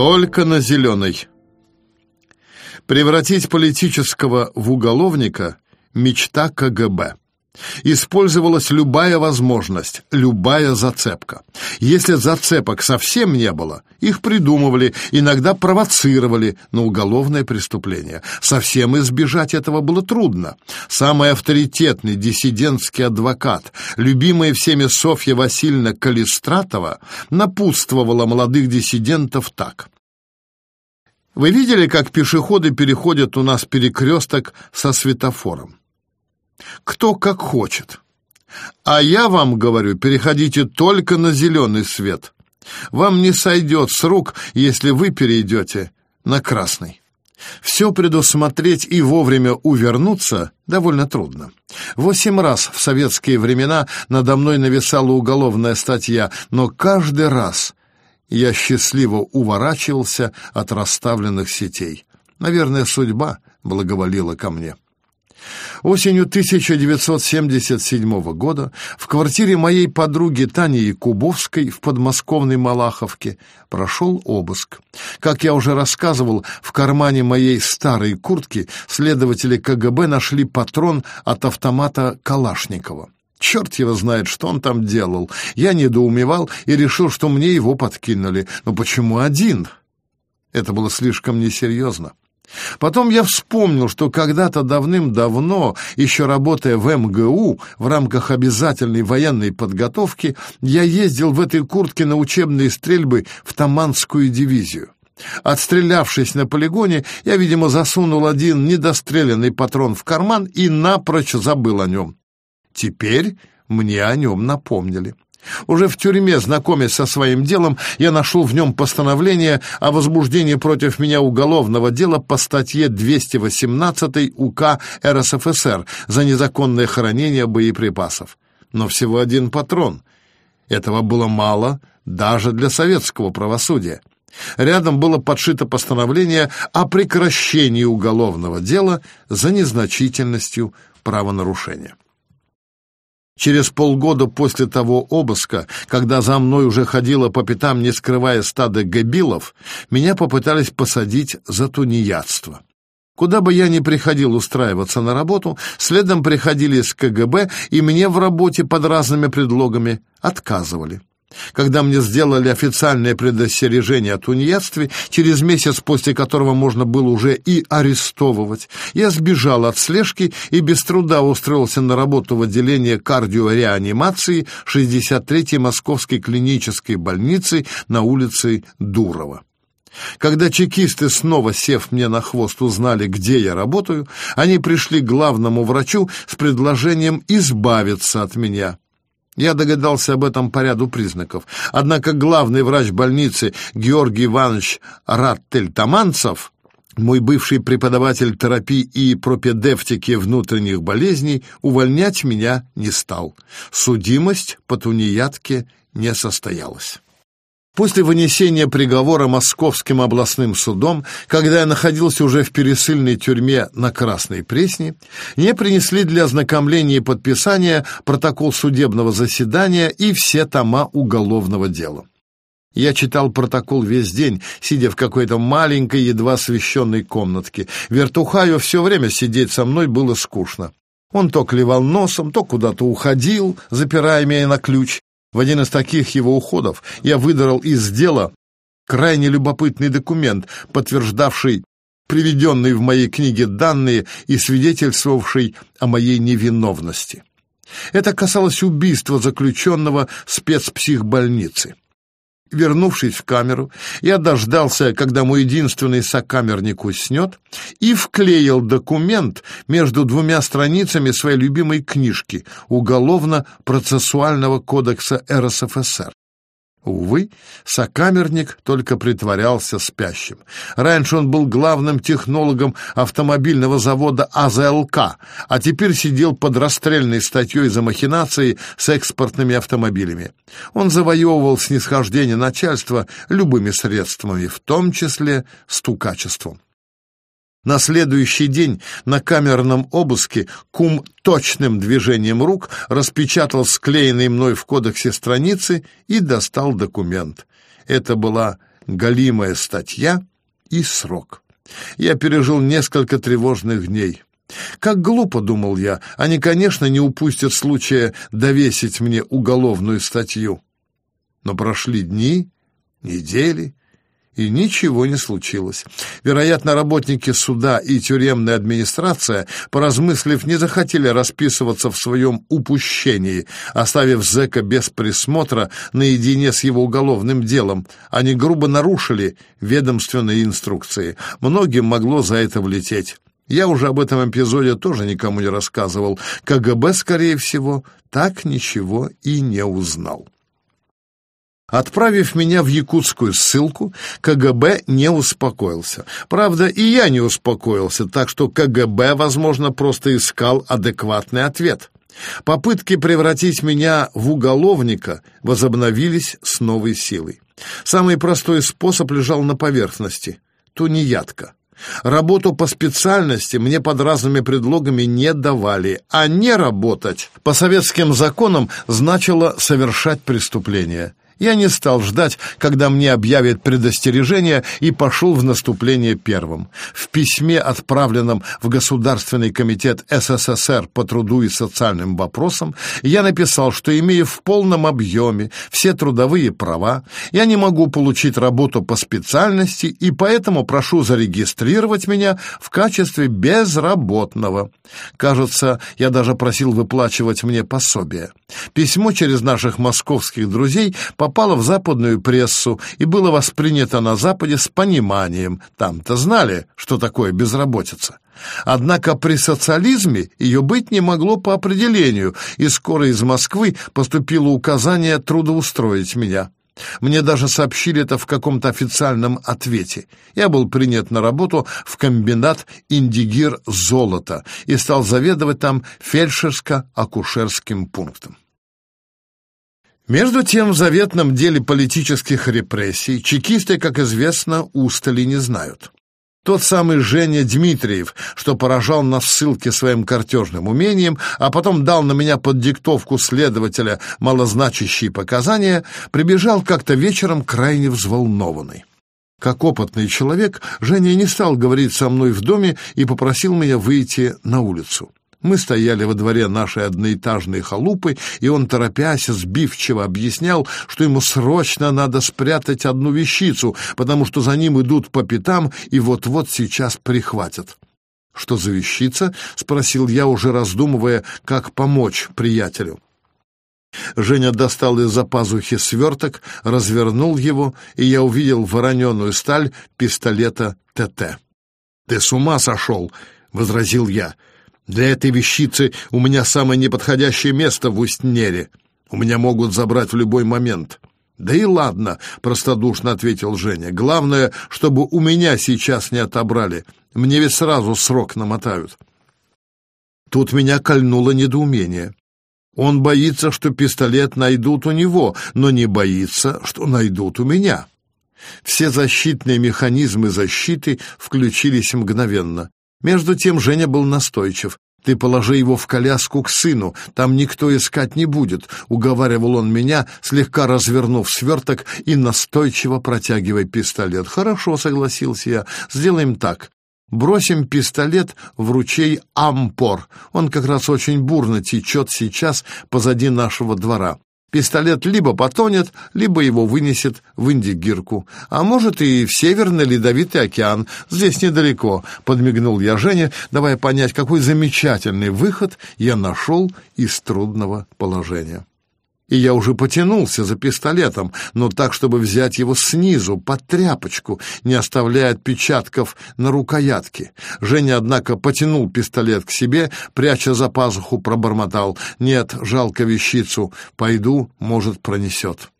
Только на зеленой. Превратить политического в уголовника – мечта КГБ. Использовалась любая возможность, любая зацепка. Если зацепок совсем не было, их придумывали, иногда провоцировали на уголовное преступление. Совсем избежать этого было трудно. Самый авторитетный диссидентский адвокат, любимая всеми Софья Васильевна Калистратова, напутствовала молодых диссидентов так. Вы видели, как пешеходы переходят у нас перекресток со светофором? Кто как хочет. А я вам говорю, переходите только на зеленый свет. Вам не сойдет с рук, если вы перейдете на красный. Все предусмотреть и вовремя увернуться довольно трудно. Восемь раз в советские времена надо мной нависала уголовная статья, но каждый раз я счастливо уворачивался от расставленных сетей. Наверное, судьба благоволила ко мне. Осенью 1977 года в квартире моей подруги Тани Якубовской в подмосковной Малаховке прошел обыск. Как я уже рассказывал, в кармане моей старой куртки следователи КГБ нашли патрон от автомата Калашникова. Черт его знает, что он там делал. Я недоумевал и решил, что мне его подкинули. Но почему один? Это было слишком несерьезно. Потом я вспомнил, что когда-то давным-давно, еще работая в МГУ в рамках обязательной военной подготовки, я ездил в этой куртке на учебные стрельбы в Таманскую дивизию. Отстрелявшись на полигоне, я, видимо, засунул один недостреленный патрон в карман и напрочь забыл о нем. Теперь мне о нем напомнили. Уже в тюрьме, знакомясь со своим делом, я нашел в нем постановление о возбуждении против меня уголовного дела по статье 218 УК РСФСР за незаконное хранение боеприпасов. Но всего один патрон. Этого было мало даже для советского правосудия. Рядом было подшито постановление о прекращении уголовного дела за незначительностью правонарушения. Через полгода после того обыска, когда за мной уже ходила по пятам, не скрывая стада габилов, меня попытались посадить за тунеядство. Куда бы я ни приходил устраиваться на работу, следом приходили из КГБ, и мне в работе под разными предлогами отказывали. Когда мне сделали официальное предостережение о тунеядстве, через месяц после которого можно было уже и арестовывать, я сбежал от слежки и без труда устроился на работу в отделение кардиореанимации 63-й Московской клинической больницы на улице Дурова. Когда чекисты, снова сев мне на хвост, узнали, где я работаю, они пришли к главному врачу с предложением избавиться от меня. Я догадался об этом по ряду признаков. Однако главный врач больницы Георгий Иванович Раттель-Таманцев, мой бывший преподаватель терапии и пропедевтики внутренних болезней, увольнять меня не стал. Судимость по тунеядке не состоялась. После вынесения приговора Московским областным судом, когда я находился уже в пересыльной тюрьме на Красной Пресне, мне принесли для ознакомления и подписания протокол судебного заседания и все тома уголовного дела. Я читал протокол весь день, сидя в какой-то маленькой, едва освещенной комнатке. Вертухаю все время сидеть со мной было скучно. Он то клевал носом, то куда-то уходил, запирая меня на ключ, в один из таких его уходов я выдрал из дела крайне любопытный документ, подтверждавший приведенные в моей книге данные и свидетельствовавший о моей невиновности. Это касалось убийства заключенного в спецпсихбольнице. Вернувшись в камеру, я дождался, когда мой единственный сокамерник уснет, и вклеил документ между двумя страницами своей любимой книжки Уголовно-процессуального кодекса РСФСР. Увы, сокамерник только притворялся спящим. Раньше он был главным технологом автомобильного завода АЗЛК, а теперь сидел под расстрельной статьей за махинации с экспортными автомобилями. Он завоевывал снисхождение начальства любыми средствами, в том числе стукачеством. На следующий день на камерном обыске кум точным движением рук распечатал склеенные мной в кодексе страницы и достал документ. Это была галимая статья и срок. Я пережил несколько тревожных дней. Как глупо, думал я, они, конечно, не упустят случая довесить мне уголовную статью. Но прошли дни, недели, и ничего не случилось. Вероятно, работники суда и тюремная администрация, поразмыслив, не захотели расписываться в своем упущении, оставив зэка без присмотра наедине с его уголовным делом. Они грубо нарушили ведомственные инструкции. Многим могло за это влететь. Я уже об этом эпизоде тоже никому не рассказывал. КГБ, скорее всего, так ничего и не узнал. Отправив меня в якутскую ссылку, КГБ не успокоился. Правда, и я не успокоился, так что КГБ, возможно, просто искал адекватный ответ. Попытки превратить меня в уголовника возобновились с новой силой. Самый простой способ лежал на поверхности — тунеядка. Работу по специальности мне под разными предлогами не давали, а не работать по советским законам значило совершать преступление. Я не стал ждать, когда мне объявят предостережение, и пошел в наступление первым. В письме, отправленном в Государственный комитет СССР по труду и социальным вопросам, я написал, что имею в полном объеме все трудовые права, я не могу получить работу по специальности, и поэтому прошу зарегистрировать меня в качестве безработного. Кажется, я даже просил выплачивать мне пособие. Письмо через наших московских друзей по попало в западную прессу и было воспринято на Западе с пониманием. Там-то знали, что такое безработица. Однако при социализме ее быть не могло по определению, и скоро из Москвы поступило указание трудоустроить меня. Мне даже сообщили это в каком-то официальном ответе. Я был принят на работу в комбинат «Индигир золото» и стал заведовать там фельдшерско-акушерским пунктом. Между тем, в заветном деле политических репрессий чекисты, как известно, устали не знают. Тот самый Женя Дмитриев, что поражал нас в ссылке своим картежным умением, а потом дал на меня под диктовку следователя малозначащие показания, прибежал как-то вечером крайне взволнованный. Как опытный человек, Женя не стал говорить со мной в доме и попросил меня выйти на улицу. Мы стояли во дворе нашей одноэтажной халупы, и он, торопясь, сбивчиво объяснял, что ему срочно надо спрятать одну вещицу, потому что за ним идут по пятам и вот-вот сейчас прихватят. «Что за вещица?» — спросил я, уже раздумывая, как помочь приятелю. Женя достал из-за пазухи сверток, развернул его, и я увидел вороненую сталь пистолета ТТ. «Ты с ума сошел!» — возразил я. Для этой вещицы у меня самое неподходящее место в Устнере. У меня могут забрать в любой момент. Да и ладно, простодушно ответил Женя. Главное, чтобы у меня сейчас не отобрали. Мне ведь сразу срок намотают. Тут меня кольнуло недоумение. Он боится, что пистолет найдут у него, но не боится, что найдут у меня. Все защитные механизмы защиты включились мгновенно. Между тем Женя был настойчив. «Ты положи его в коляску к сыну, там никто искать не будет», — уговаривал он меня, слегка развернув сверток и настойчиво протягивая пистолет. «Хорошо», — согласился я, — «сделаем так. Бросим пистолет в ручей Ампор. Он как раз очень бурно течет сейчас позади нашего двора. Пистолет либо потонет, либо его вынесет в Индигирку. А может и в Северный Ледовитый океан. Здесь недалеко, — подмигнул я Жене, давая понять, какой замечательный выход я нашел из трудного положения и я уже потянулся за пистолетом, но так, чтобы взять его снизу, под тряпочку, не оставляя отпечатков на рукоятке. Женя, однако, потянул пистолет к себе, пряча за пазуху, пробормотал. «Нет, жалко вещицу. Пойду, может, пронесет».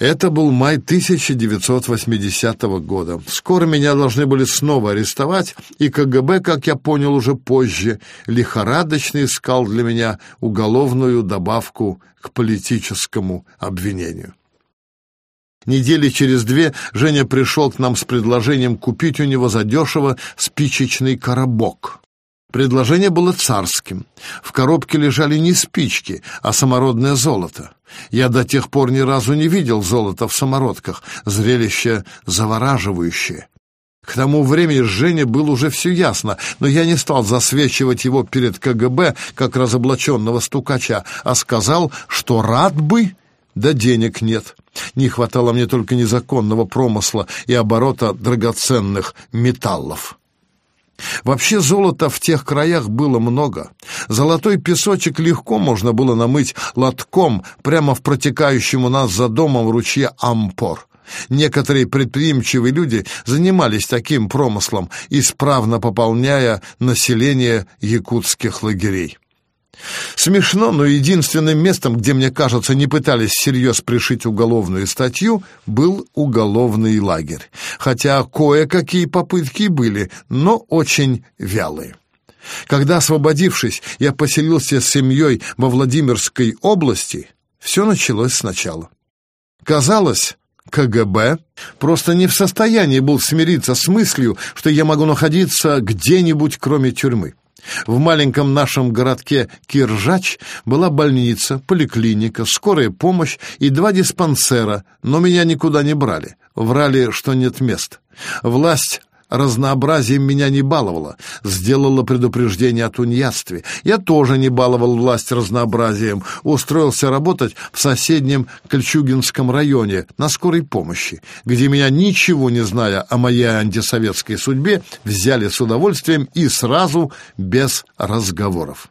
Это был май 1980 года. Скоро меня должны были снова арестовать, и КГБ, как я понял уже позже, лихорадочно искал для меня уголовную добавку к политическому обвинению. Недели через две Женя пришел к нам с предложением купить у него задешево спичечный коробок. Предложение было царским. В коробке лежали не спички, а самородное золото. Я до тех пор ни разу не видел золота в самородках. Зрелище завораживающее. К тому времени Жене было уже все ясно, но я не стал засвечивать его перед КГБ, как разоблаченного стукача, а сказал, что рад бы, да денег нет. Не хватало мне только незаконного промысла и оборота драгоценных металлов. Вообще золота в тех краях было много. Золотой песочек легко можно было намыть лотком прямо в протекающем у нас за домом ручье Ампор. Некоторые предприимчивые люди занимались таким промыслом, исправно пополняя население якутских лагерей. Смешно, но единственным местом, где, мне кажется, не пытались всерьез пришить уголовную статью, был уголовный лагерь. Хотя кое-какие попытки были, но очень вялые. Когда, освободившись, я поселился с семьей во Владимирской области, все началось сначала. Казалось, КГБ просто не в состоянии был смириться с мыслью, что я могу находиться где-нибудь, кроме тюрьмы. В маленьком нашем городке Киржач была больница, поликлиника, скорая помощь и два диспансера, но меня никуда не брали. Врали, что нет мест. Власть разнообразием меня не баловала, сделала предупреждение о тунеядстве. Я тоже не баловал власть разнообразием, устроился работать в соседнем Кольчугинском районе на скорой помощи, где меня, ничего не зная о моей антисоветской судьбе, взяли с удовольствием и сразу без разговоров.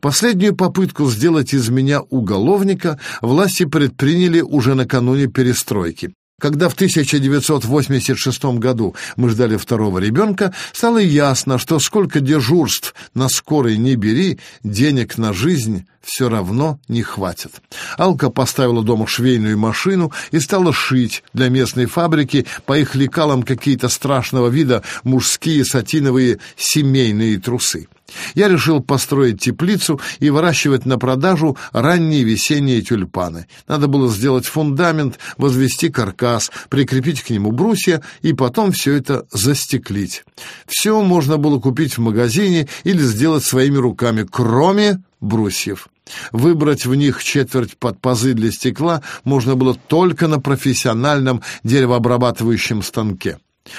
Последнюю попытку сделать из меня уголовника власти предприняли уже накануне перестройки. Когда в 1986 году мы ждали второго ребенка, стало ясно, что сколько дежурств на скорой не бери, денег на жизнь все равно не хватит. Алка поставила дома швейную машину и стала шить для местной фабрики по их лекалам какие-то страшного вида мужские сатиновые семейные трусы. Я решил построить теплицу и выращивать на продажу ранние весенние тюльпаны. Надо было сделать фундамент, возвести каркас, прикрепить к нему брусья и потом все это застеклить. Все можно было купить в магазине или сделать своими руками, кроме брусьев. Выбрать в них четверть под пазы для стекла можно было только на профессиональном деревообрабатывающем станке.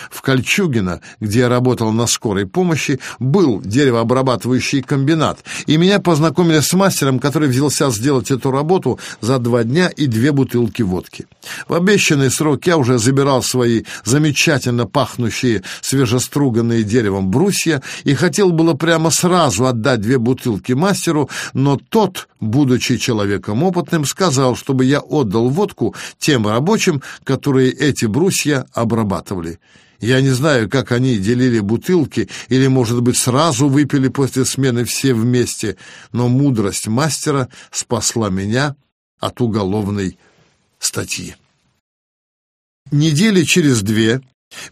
В Кольчугино, где я работал на скорой помощи, был деревообрабатывающий комбинат, и меня познакомили с мастером, который взялся сделать эту работу за два дня и две бутылки водки. В обещанный срок я уже забирал свои замечательно пахнущие свежеструганные деревом брусья и хотел было прямо сразу отдать две бутылки мастеру, но тот, будучи человеком опытным, сказал, чтобы я отдал водку тем рабочим, которые эти брусья обрабатывали. Я не знаю, как они делили бутылки, или, может быть, сразу выпили после смены все вместе, но мудрость мастера спасла меня от уголовной статьи. Недели через две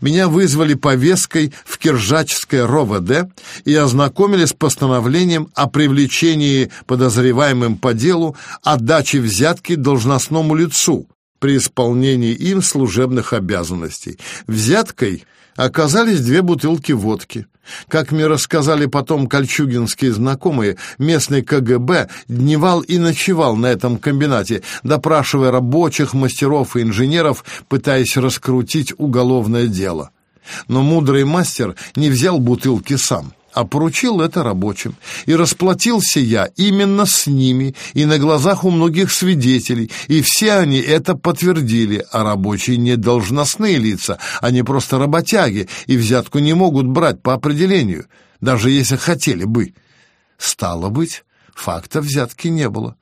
меня вызвали повесткой в Киржачское РОВД и ознакомили с постановлением о привлечении подозреваемым по делу отдачи взятки должностному лицу, при исполнении им служебных обязанностей. Взяткой оказались две бутылки водки. Как мне рассказали потом кольчугинские знакомые, местный КГБ дневал и ночевал на этом комбинате, допрашивая рабочих, мастеров и инженеров, пытаясь раскрутить уголовное дело. Но мудрый мастер не взял бутылки сам а поручил это рабочим. И расплатился я именно с ними и на глазах у многих свидетелей, и все они это подтвердили, а рабочие не должностные лица, они просто работяги, и взятку не могут брать по определению, даже если хотели бы. Стало быть, факта взятки не было.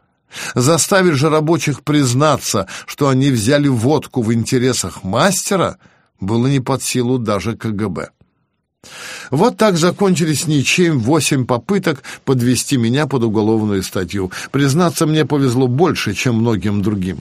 Заставить же рабочих признаться, что они взяли водку в интересах мастера, было не под силу даже КГБ. Вот так закончились ничем восемь попыток подвести меня под уголовную статью. Признаться, мне повезло больше, чем многим другим.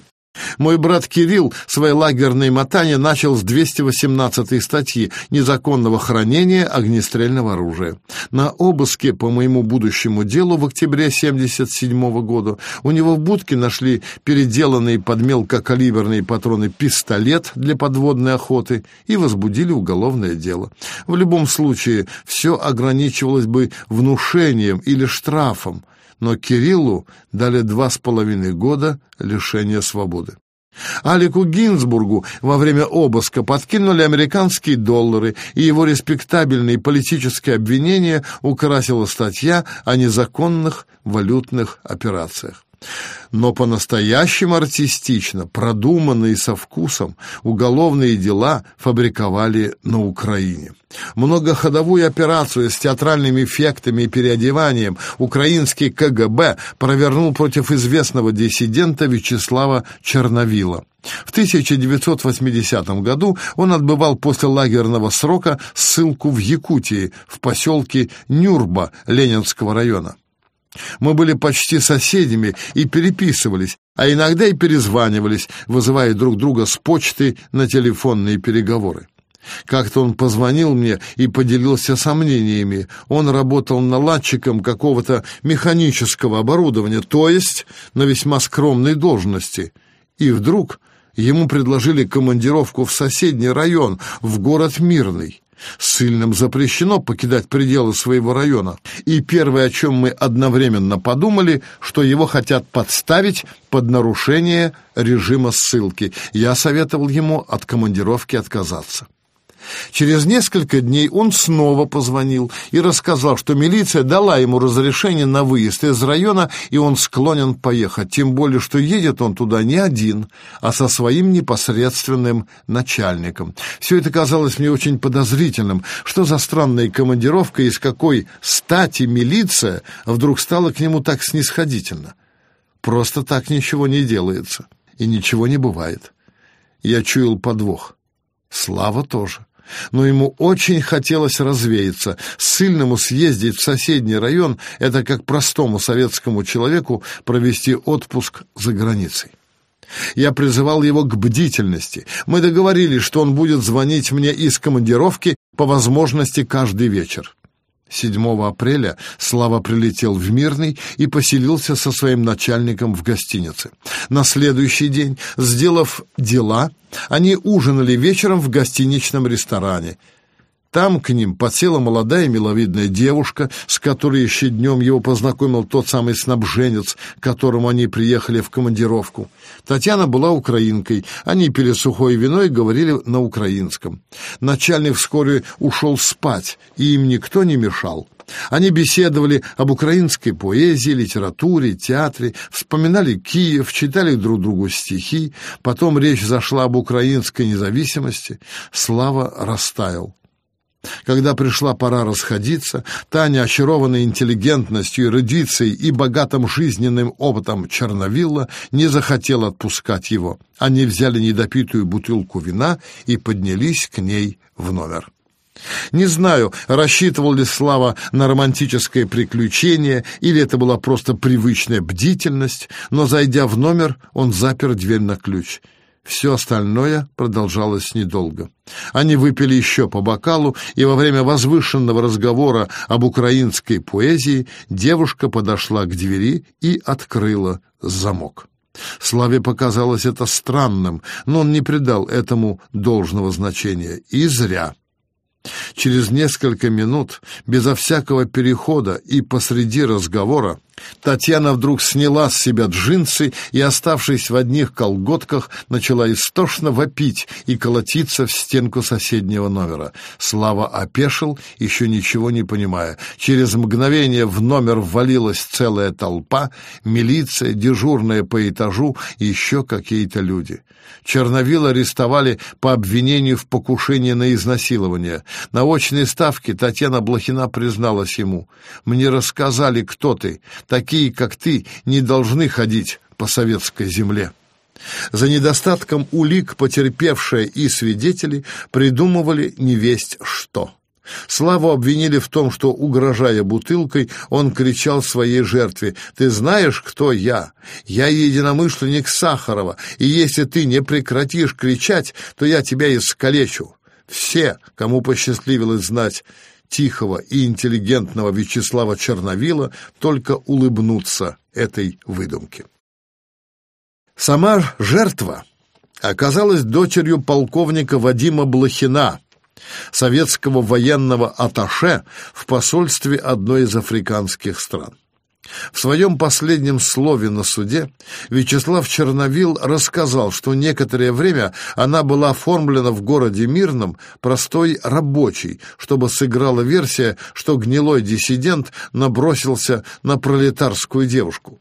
Мой брат Кирилл свои лагерные мотания начал с 218 статьи незаконного хранения огнестрельного оружия. На обыске по моему будущему делу в октябре 1977 года у него в будке нашли переделанные под мелкокалиберные патроны пистолет для подводной охоты и возбудили уголовное дело. В любом случае, все ограничивалось бы внушением или штрафом, но Кириллу дали два с половиной года лишения свободы. Алику Гинзбургу во время обыска подкинули американские доллары, и его респектабельные политические обвинения украсила статья о незаконных валютных операциях. Но по-настоящему артистично, продуманно и со вкусом уголовные дела фабриковали на Украине. Многоходовую операцию с театральными эффектами и переодеванием украинский КГБ провернул против известного диссидента Вячеслава Черновила. В 1980 году он отбывал после лагерного срока ссылку в Якутии, в поселке Нюрба Ленинского района. Мы были почти соседями и переписывались, а иногда и перезванивались, вызывая друг друга с почты на телефонные переговоры. Как-то он позвонил мне и поделился сомнениями. Он работал наладчиком какого-то механического оборудования, то есть на весьма скромной должности. И вдруг ему предложили командировку в соседний район, в город Мирный. Сыльным запрещено покидать пределы своего района, и первое, о чем мы одновременно подумали, что его хотят подставить под нарушение режима ссылки. Я советовал ему от командировки отказаться. Через несколько дней он снова позвонил и рассказал, что милиция дала ему разрешение на выезд из района, и он склонен поехать, тем более, что едет он туда не один, а со своим непосредственным начальником. Все это казалось мне очень подозрительным. Что за странная командировка, из какой стати милиция вдруг стала к нему так снисходительно? Просто так ничего не делается, и ничего не бывает. Я чуял подвох. Слава тоже но ему очень хотелось развеяться. Сыльному съездить в соседний район — это как простому советскому человеку провести отпуск за границей. Я призывал его к бдительности. Мы договорились, что он будет звонить мне из командировки по возможности каждый вечер. 7 апреля Слава прилетел в Мирный и поселился со своим начальником в гостинице. На следующий день, сделав дела, они ужинали вечером в гостиничном ресторане – там к ним подсела молодая миловидная девушка, с которой еще днем его познакомил тот самый снабженец, к которому они приехали в командировку. Татьяна была украинкой, они пили сухое вино и говорили на украинском. Начальник вскоре ушел спать, и им никто не мешал. Они беседовали об украинской поэзии, литературе, театре, вспоминали Киев, читали друг другу стихи, потом речь зашла об украинской независимости. Слава растаял. Когда пришла пора расходиться, Таня, очарованная интеллигентностью, эрудицией и богатым жизненным опытом Черновилла, не захотела отпускать его. Они взяли недопитую бутылку вина и поднялись к ней в номер. Не знаю, рассчитывал ли Слава на романтическое приключение, или это была просто привычная бдительность, но, зайдя в номер, он запер дверь на ключ — все остальное продолжалось недолго. Они выпили еще по бокалу, и во время возвышенного разговора об украинской поэзии девушка подошла к двери и открыла замок. Славе показалось это странным, но он не придал этому должного значения. И зря. Через несколько минут, безо всякого перехода и посреди разговора, Татьяна вдруг сняла с себя джинсы и, оставшись в одних колготках, начала истошно вопить и колотиться в стенку соседнего номера. Слава опешил, еще ничего не понимая. Через мгновение в номер ввалилась целая толпа, милиция, дежурная по этажу и еще какие-то люди. Черновил арестовали по обвинению в покушении на изнасилование. На очной ставке Татьяна Блохина призналась ему. «Мне рассказали, кто ты. Такие, как ты, не должны ходить по советской земле». За недостатком улик потерпевшие и свидетели придумывали невесть что. Славу обвинили в том, что, угрожая бутылкой, он кричал своей жертве «Ты знаешь, кто я? Я единомышленник Сахарова, и если ты не прекратишь кричать, то я тебя искалечу». Все, кому посчастливилось знать тихого и интеллигентного Вячеслава Черновила, только улыбнутся этой выдумке. Сама жертва оказалась дочерью полковника Вадима Блохина, советского военного аташе в посольстве одной из африканских стран. В своем последнем слове на суде Вячеслав Черновил рассказал, что некоторое время она была оформлена в городе Мирном простой рабочей, чтобы сыграла версия, что гнилой диссидент набросился на пролетарскую девушку.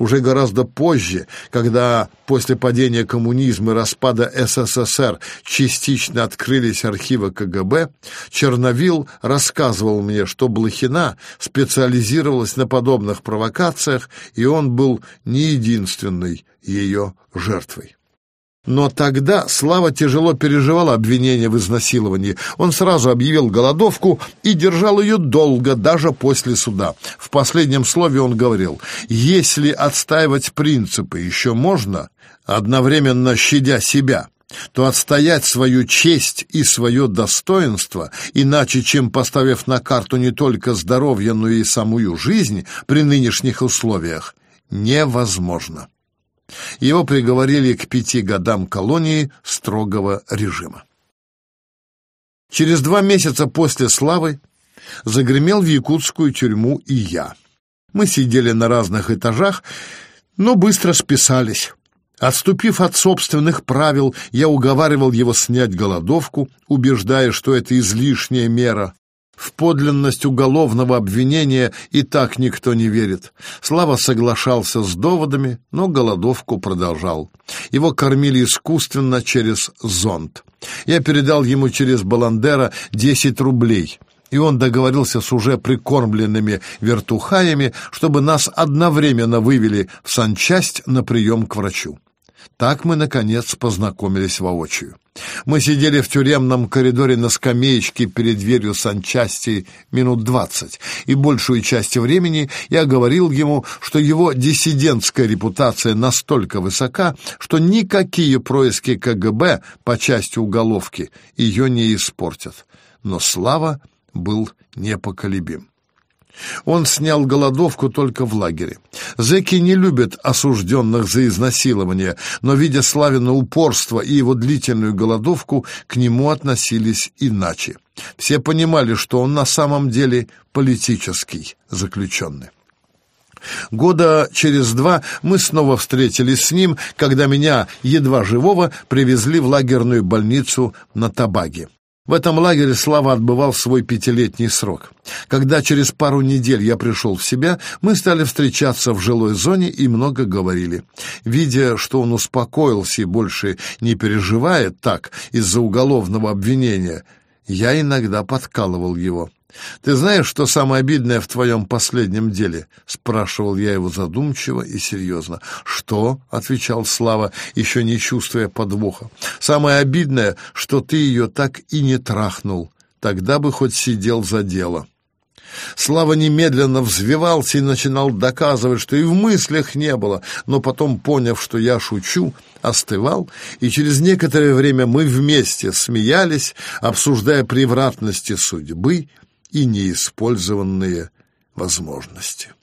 Уже гораздо позже, когда после падения коммунизма и распада СССР частично открылись архивы КГБ, Черновил рассказывал мне, что Блохина специализировалась на подобных провокациях, и он был не единственной ее жертвой. Но тогда Слава тяжело переживал обвинение в изнасиловании. Он сразу объявил голодовку и держал ее долго, даже после суда. В последнем слове он говорил, «Если отстаивать принципы еще можно, одновременно щадя себя, то отстоять свою честь и свое достоинство, иначе чем поставив на карту не только здоровье, но и самую жизнь при нынешних условиях, невозможно». Его приговорили к пяти годам колонии строгого режима. Через два месяца после славы загремел в якутскую тюрьму и я. Мы сидели на разных этажах, но быстро списались. Отступив от собственных правил, я уговаривал его снять голодовку, убеждая, что это излишняя мера. В подлинность уголовного обвинения и так никто не верит. Слава соглашался с доводами, но голодовку продолжал. Его кормили искусственно через зонд. Я передал ему через Баландера 10 рублей и он договорился с уже прикормленными вертухаями, чтобы нас одновременно вывели в санчасть на прием к врачу. Так мы, наконец, познакомились воочию. Мы сидели в тюремном коридоре на скамеечке перед дверью санчасти минут двадцать, и большую часть времени я говорил ему, что его диссидентская репутация настолько высока, что никакие происки КГБ по части уголовки ее не испортят. Но Слава был непоколебим. Он снял голодовку только в лагере. Зэки не любят осужденных за изнасилование, но, видя Славина упорство и его длительную голодовку, к нему относились иначе. Все понимали, что он на самом деле политический заключенный. Года через два мы снова встретились с ним, когда меня, едва живого, привезли в лагерную больницу на Табаге. В этом лагере Слава отбывал свой пятилетний срок. Когда через пару недель я пришел в себя, мы стали встречаться в жилой зоне и много говорили. Видя, что он успокоился и больше не переживает так из-за уголовного обвинения, я иногда подкалывал его. «Ты знаешь, что самое обидное в твоем последнем деле?» — спрашивал я его задумчиво и серьезно. «Что?» — отвечал Слава, еще не чувствуя подвоха. «Самое обидное, что ты ее так и не трахнул. Тогда бы хоть сидел за дело». Слава немедленно взвивался и начинал доказывать, что и в мыслях не было, но потом, поняв, что я шучу, остывал, и через некоторое время мы вместе смеялись, обсуждая превратности судьбы и неиспользованные возможности.